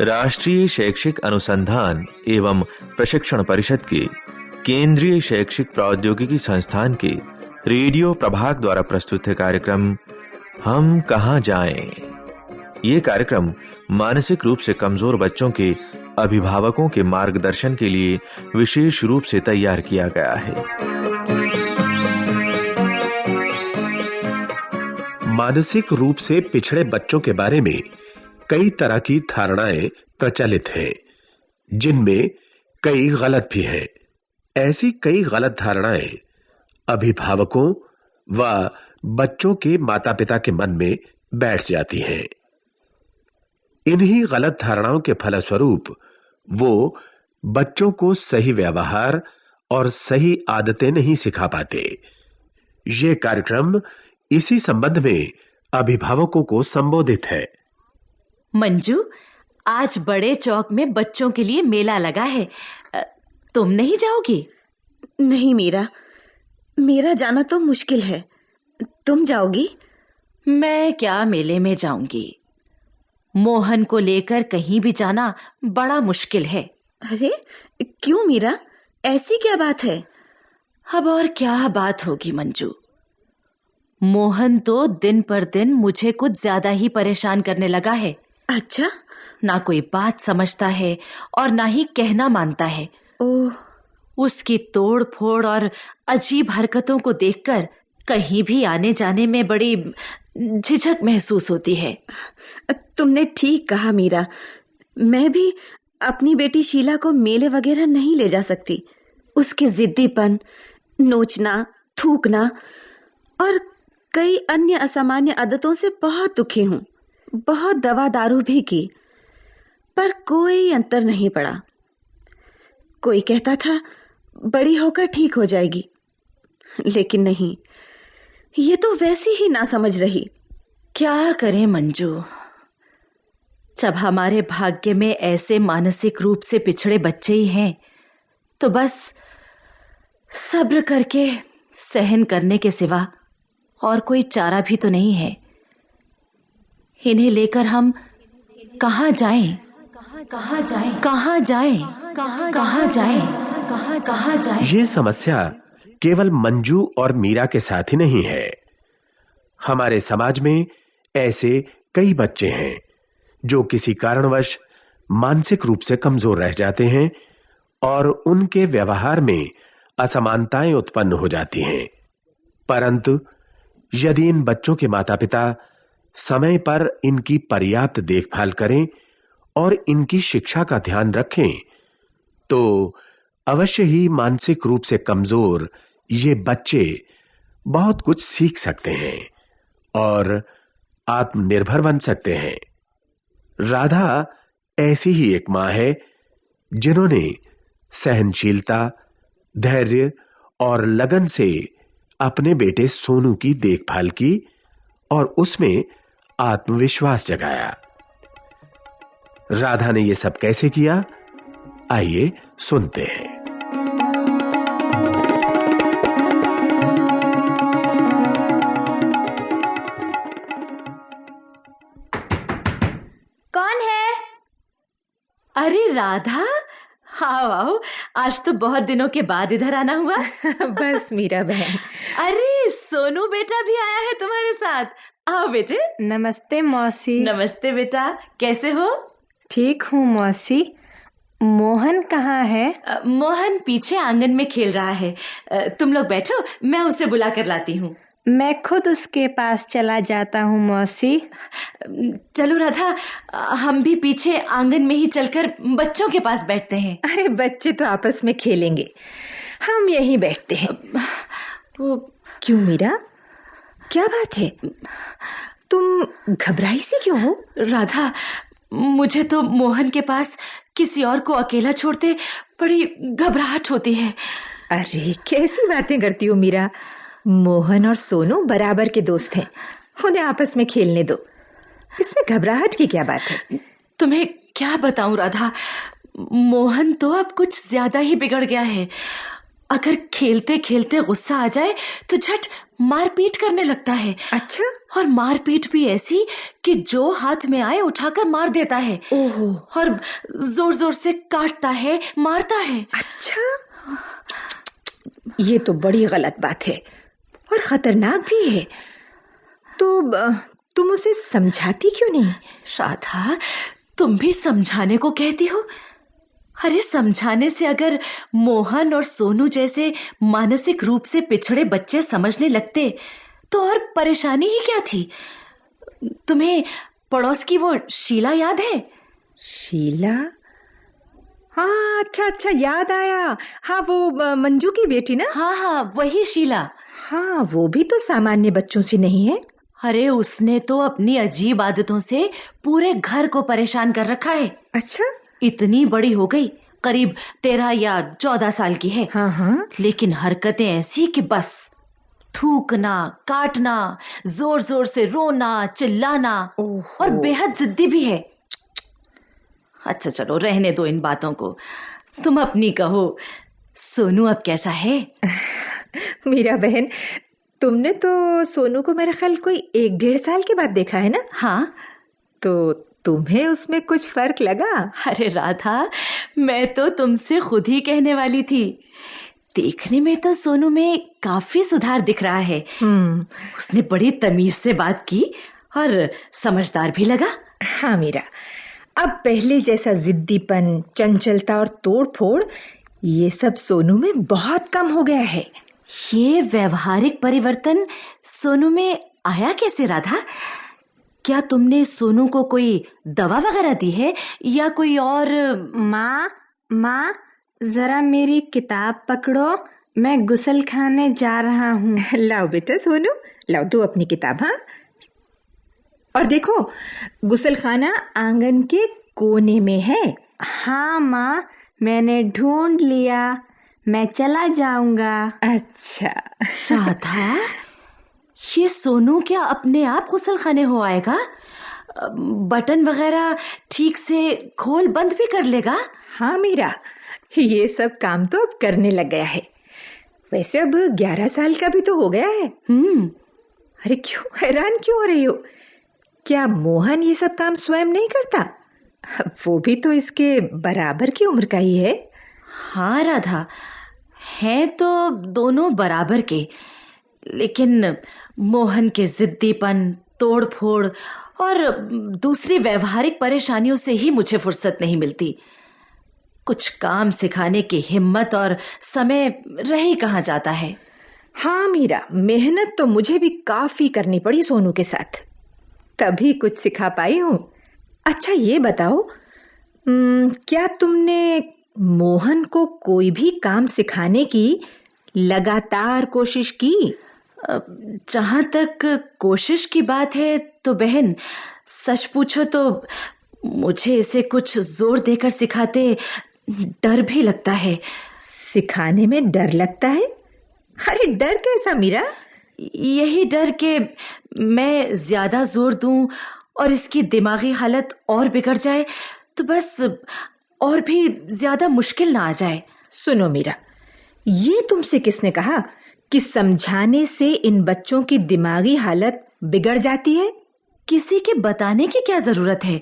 राष्ट्रीय शैक्षिक अनुसंधान एवं प्रशिक्षण परिषद के, केंद्रीय शैक्षिक प्रौद्योगिकी संस्थान के, रेडियो प्रभाग द्वारा प्रस्तुत है कार्यक्रम, हम कहाँ जाएँ? ये कार्यक्रम मानसिक रूप से कमज़ोर बच्चों के, अभिभावकों के मार्गदर्शन के लिए विशेष रूप से तैयार किया गया है। मानसिक रूप से पिछड़े बच्चों के बारे में कई तरह की धारणाएँ प्रचलित हैं, जिनमें कई गलत भी हैं। ऐसी कई गलत धारणाएँ अभिभावकों व बच्चों के माता-पिता के मन में बैठ जाती हैं। इन्हीं गलत धारणाओं के फलस्वरूप वो बच्चों को सही व्यवहार और सही आदतें नहीं सिखा पाते। ये कार्यक्रम इसी संबंध में अभिभावकों को संबोधित है। मंजू आज बड़े चौक में बच्चों के लिए मेला लगा है। तुम नहीं जाओगी? नहीं मीरा। मेरा जाना तो मुश्किल है। तुम जाओगी? मैं क्या मेले में जाऊँगी? मोहन को लेकर कहीं भी जाना बड़ा मुश्किल है। अरे क्यों मीरा? ऐसी क्या बात है? अब और क्या बात होगी मंजू? मोहन तो दिन पर दिन मुझे कुछ ज़्यादा ही परेशान करने लगा है। अच्छा ना कोई बात समझता है और ना ही कहना मानता है। ओह। उसकी तोड़ फोड़ और अजीब हरकतों को देखकर कहीं भी आने जाने में बड़ी झिझक महसूस होती है। तुमने ठीक कहा मीरा। मैं भी अपनी बेटी शीला को मेले वगैरह नहीं ले जा सकती। उसके जिद्दीपन नोचना थूकना और कई अन्य असामान्य आदतों से बहुत दुखी हूँ। बहुत दवा दारू भी की, पर कोई अंतर नहीं पड़ा। कोई कहता था, बड़ी होकर ठीक हो जाएगी। लेकिन नहीं, ये तो वैसी ही ना समझ रही। क्या करें मंजू? जब हमारे भाग्य में ऐसे मानसिक रूप से पिछड़े बच्चे ही हैं तो बस सब्र करके, सहन करने के सिवा और कोई चारा भी तो नहीं है। इन्हें लेकर हम कहाँ जाएँ? कहाँ जाएँ? कहाँ जाएँ? कहाँ जाएँ? कहाँ जाएँ? ये समस्या केवल मंजू और मीरा के साथ ही नहीं है हमारे समाज में ऐसे कई बच्चे हैं, जो किसी कारणवश मानसिक रूप से कमज़ोर रह जाते हैं और उनके व्यवहार में असमानताएँ उत्पन्न हो जाती हैं परंतु यदि इन बच्चों के माता-पिता समय पर इनकी पर्याप्त देखभाल करें और इनकी शिक्षा का ध्यान रखें। तो अवश्य ही मानसिक रूप से कमज़ोर ये बच्चे बहुत कुछ सीख सकते हैं और आत्मनिर्भर बन सकते हैं। राधा ऐसी ही एक माँ है जिन्होंने सहनशीलता, धैर्य और लगन से अपने बेटे सोनू की देखभाल की और उसमें आत्मविश्वास जगाया। राधा ने यह सब कैसे किया? आइए सुनते हैं। कौन है? अरे राधा? हाँ आओ आज तो बहुत दिनों के बाद इधर आना हुआ। बस मीरा बहन। अरे सोनू बेटा भी आया है तुम्हारे साथ। आओ बेटे। नमस्ते मौसी। नमस्ते बेटा कैसे हो? ठीक हूँ मौसी। मोहन कहाँ है? अ, मोहन पीछे आँगन में खेल रहा है। अ, तुम लोग बैठो मैं उसे बुला कर लाती हूँ। मैं खुद उसके पास चला जाता हूँ मौसी। चलो राधा हम भी पीछे आँगन में ही चलकर बच्चों के पास बैठते हैं। अरे बच्चे तो आपस में खेलेंगे। हम यहीं बैठते हैं। वो क्यों मीरा? क्या बात है? तुम घबराई सी क्यों हो? राधा मुझे तो मोहन के पास किसी और को अकेला छोड़ते बड़ी घबराहट होती है। अरे कैसी बातें करती हो मीरा? मोहन और सोनू बराबर के दोस्त हैं। उन्हें आपस में खेलने दो। इसमें घबराहट की क्या बात है? तुम्हें क्या बताऊँ राधा? मोहन तो अब कुछ ज़्यादा ही बिगड़ गया है। अगर खेलते खेलते गुस्सा आ जाए तो झट मारपीट करने लगता है। अच्छा? और मारपीट भी ऐसी कि जो हाथ में आए उठाकर मार देता है। ओहो। और ज़ोर ज़ोर से काटता है मारता है। अच्छा? ये तो बड़ी गलत बात है। और खतरनाक भी है। तो तुम उसे समझाती क्यों नहीं? राधा तुम भी समझाने को कहती हो? अरे समझाने से अगर मोहन और सोनू जैसे मानसिक रूप से पिछड़े बच्चे समझने लगते तो और परेशानी ही क्या थी? तुम्हें पड़ोस की वो शीला याद है? शीला? हाँ अच्छा अच्छा याद आया। हाँ वो मंजू की बेटी ना? हाँ हाँ वही शीला। हाँ वो भी तो सामान्य बच्चों से नहीं है। अरे उसने तो अपनी अजीब आदतों से पूरे घर को परेशान कर रखा है। अच्छा? इतनी बड़ी हो गई करीब तेरह या चौदह साल की है। हाँ हाँ। लेकिन हरकतें ऐसी कि बस थूकना काटना ज़ोर ज़ोर से रोना चिल्लाना और बेहद जिद्दी भी है। अच्छा चलो रहने दो इन बातों को। तुम अपनी कहो। सोनू अब कैसा है? मीरा बहन तुमने तो सोनू को मेरे ख्याल कोई एक डेढ़ साल के बाद देखा है ना? हाँ। तो तुम्हें उसमें कुछ फ़र्क लगा? अरे राधा मैं तो तुमसे खुद ही कहने वाली थी। देखने में तो सोनू में काफ़ी सुधार दिख रहा है। हम्म। उसने बड़ी तमीज से बात की और समझदार भी लगा। हाँ मीरा अब पहले जैसा जिद्दीपन चंचलता और तोड़ फोड़ ये सब सोनू में बहुत कम हो गया है। ये व्यवहारिक परिवर्तन सोनू में आया कैसे राधा? क्या तुमने सोनू को कोई दवा वगैरह दी है? या कोई और माँ माँ जरा मेरी किताब पकड़ो मैं गुसल खाने जा रहा हूँ। लाओ बेटा सोनू लाओ दो अपनी किताब हाँ। और देखो गुसल खाना आँगन के कोने में है। हाँ माँ मैंने ढूंढ लिया मैं चला जाऊँगा। अच्छा। राधा ये सोनू क्या अपने आप गुसल खाने हो आएगा? बटन वगैरह ठीक से खोल बंद भी कर लेगा? हाँ मीरा। ये सब काम तो अब करने लग गया है। वैसे अब ग्यारह साल का भी तो हो गया है। हम्म। अरे क्यों? हैरान क्यों हो रही हो? क्या मोहन ये सब काम स्वयं नहीं करता? वो भी तो इसके बराबर की उम्र का ही है। हाँ राधा। हैं तो दोनों बराबर के। लेकिन मोहन के जिद्दीपन, तोड़फोड़ और दूसरी व्यवहारिक परेशानियों से ही मुझे फुर्सत नहीं मिलती। कुछ काम सिखाने की हिम्मत और समय रही कहाँ जाता है? हाँ मीरा, मेहनत तो मुझे भी काफ़ी करनी पड़ी सोनू के साथ। तभी कुछ सिखा पाई हूँ। अच्छा ये बताओ क्या तुमने मोहन को कोई भी काम सिखाने की लगातार कोशिश की? जहाँ तक कोशिश की बात है तो बहन सच पूछो तो मुझे इसे कुछ ज़ोर देकर सिखाते डर भी लगता है। सिखाने में डर लगता है? अरे डर कैसा मीरा? यही डर के मैं ज़्यादा ज़ोर दूँ और इसकी दिमागी हालत और बिगड़ जाए तो बस और भी ज़्यादा मुश्किल ना आ जाए। सुनो मीरा ये तुमसे किसने कहा? कि समझाने से इन बच्चों की दिमागी हालत बिगड़ जाती है? किसी के बताने की क्या ज़रूरत है?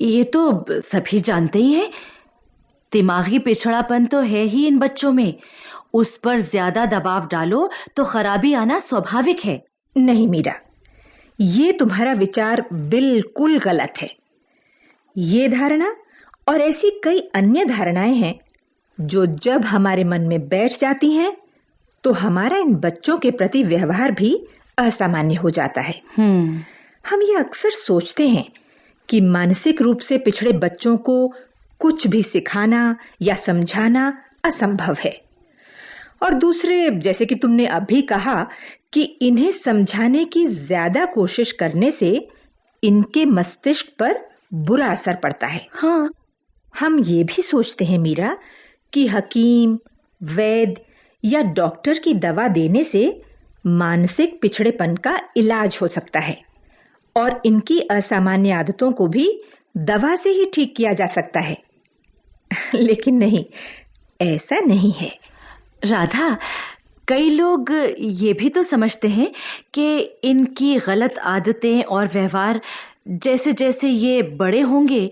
ये तो सभी जानते ही हैं। दिमागी पिछड़ापन तो है ही इन बच्चों में। उस पर ज़्यादा दबाव डालो तो खराबी आना स्वाभाविक है। नहीं मीरा, ये तुम्हारा विचार बिल्कुल गलत है। ये धारणा और ऐसी कई अन्य धारणाएँ हैं जो जब हमारे मन में बैठ जाती हैं तो हमारा इन बच्चों के प्रति व्यवहार भी असामान्य हो जाता है। हम्म। हम ये अक्सर सोचते हैं कि मानसिक रूप से पिछड़े बच्चों को कुछ भी सिखाना या समझाना असंभव है। और दूसरे जैसे कि तुमने अभी कहा कि इन्हें समझाने की ज़्यादा कोशिश करने से इनके मस्तिष्क पर बुरा असर पड़ता है। हाँ। हम ये भी सोचते हैं मीरा कि हकीम वैद्य या डॉक्टर की दवा देने से मानसिक पिछड़ेपन का इलाज हो सकता है और इनकी असामान्य आदतों को भी दवा से ही ठीक किया जा सकता है। लेकिन नहीं, ऐसा नहीं है। राधा, कई लोग ये भी तो समझते हैं कि इनकी गलत आदतें और व्यवहार जैसे जैसे ये बड़े होंगे,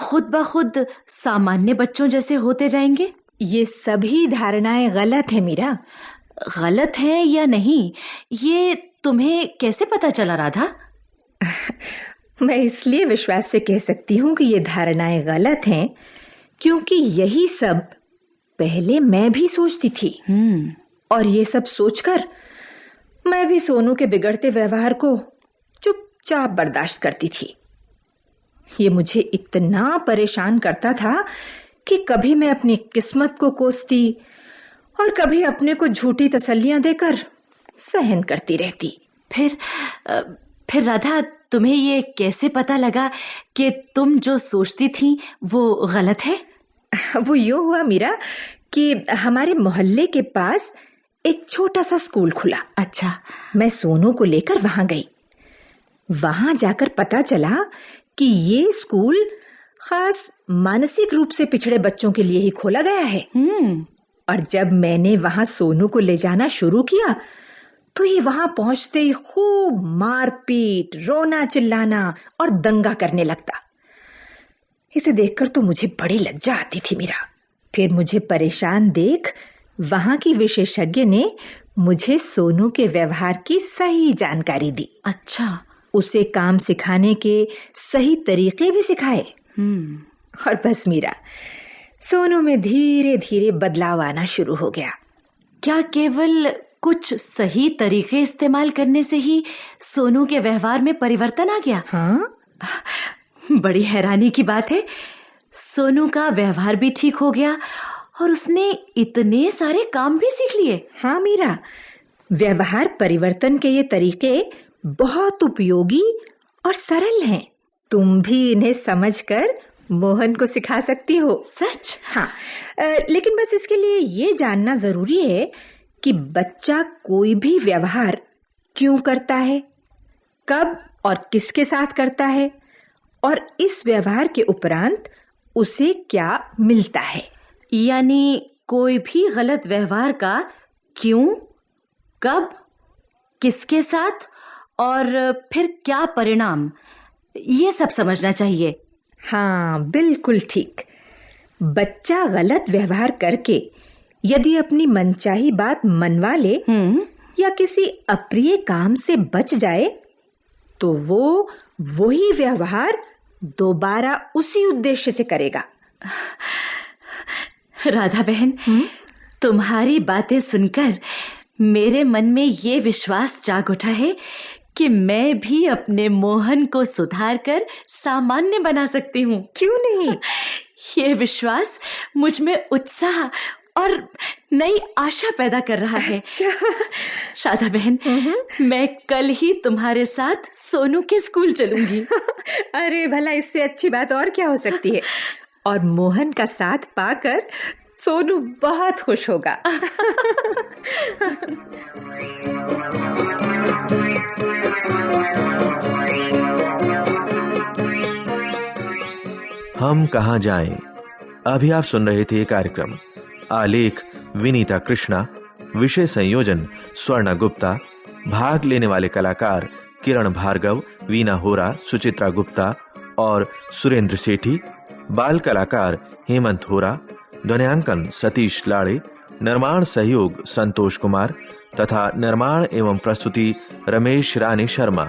खुद ब खुद सामान्य बच्चों जैसे होते जाएँगे। ये सभी धारणाएँ गलत है मीरा। गलत है या नहीं ये तुम्हें कैसे पता चला राधा? मैं इसलिए विश्वास से कह सकती हूँ कि ये धारणाएँ गलत हैं क्योंकि यही सब पहले मैं भी सोचती थी। हम्म। और ये सब सोचकर मैं भी सोनू के बिगड़ते व्यवहार को चुपचाप बर्दाश्त करती थी। ये मुझे इतना परेशान करता था कि कभी मैं अपनी किस्मत को कोसती और कभी अपने को झूठी तसल्लियाँ देकर सहन करती रहती। फिर फिर राधा तुम्हें ये कैसे पता लगा कि तुम जो सोचती थी वो गलत है? वो यूँ हुआ मीरा कि हमारे मोहल्ले के पास एक छोटा सा स्कूल खुला। अच्छा। मैं सोनू को लेकर वहाँ गई। वहाँ जाकर पता चला कि ये स्कूल खास मानसिक रूप से पिछड़े बच्चों के लिए ही खोला गया है। हम्म। और जब मैंने वहाँ सोनू को ले जाना शुरू किया तो ये वहाँ पहुँचते ही खूब मारपीट रोना चिल्लाना और दंगा करने लगता। इसे देखकर तो मुझे बड़ी लज्जा आती थी मेरा। फिर मुझे परेशान देख वहाँ की विशेषज्ञ ने मुझे सोनू के व्यवहार की सही जानकारी दी। अच्छा। उसे काम सिखाने के सही तरीके भी सिखाए। और बस मीरा सोनू में धीरे धीरे बदलाव आना शुरू हो गया। क्या केवल कुछ सही तरीके इस्तेमाल करने से ही सोनू के व्यवहार में परिवर्तन आ गया? हाँ? बड़ी हैरानी की बात है सोनू का व्यवहार भी ठीक हो गया और उसने इतने सारे काम भी सीख लिए। हाँ मीरा व्यवहार परिवर्तन के ये तरीके बहुत उपयोगी और सरल हैं। तुम भी इन्हें समझकर मोहन को सिखा सकती हो। सच? हाँ। अ, लेकिन बस इसके लिए ये जानना ज़रूरी है कि बच्चा कोई भी व्यवहार क्यों करता है कब और किसके साथ करता है और इस व्यवहार के उपरांत उसे क्या मिलता है। यानी कोई भी गलत व्यवहार का क्यों कब किसके साथ और फिर क्या परिणाम ये सब समझना चाहिए। हाँ बिल्कुल ठीक। बच्चा गलत व्यवहार करके यदि अपनी मनचाही बात मनवा ले हम्म। या किसी अप्रिय काम से बच जाए तो वो वही व्यवहार दोबारा उसी उद्देश्य से करेगा। राधा बहन तुम्हारी बातें सुनकर मेरे मन में ये विश्वास जाग उठा है कि मैं भी अपने मोहन को सुधार कर सामान्य बना सकती हूँ। क्यों नहीं? ये विश्वास मुझमें उत्साह और नई आशा पैदा कर रहा है। शादा बहन मैं कल ही तुम्हारे साथ सोनू के स्कूल चलूँगी। अरे भला इससे अच्छी बात और क्या हो सकती है? और मोहन का साथ पाकर सोनू बहुत खुश होगा हम कहाँ जाएँ? अभी आप सुन रहे थे कार्यक्रम आलेख, विनीता कृष्णा, विषय संयोजन, स्वर्ण गुप्ता, भाग लेने वाले कलाकार किरण भार्गव, वीना होरा, सुचित्रा गुप्ता और सुरेंद्र सेठी, बाल कलाकार हेमंत होरा ध्वनियांकन सतीश लाड़े निर्माण सहयोग संतोष कुमार तथा निर्माण एवं प्रस्तुति रमेश रानी शर्मा।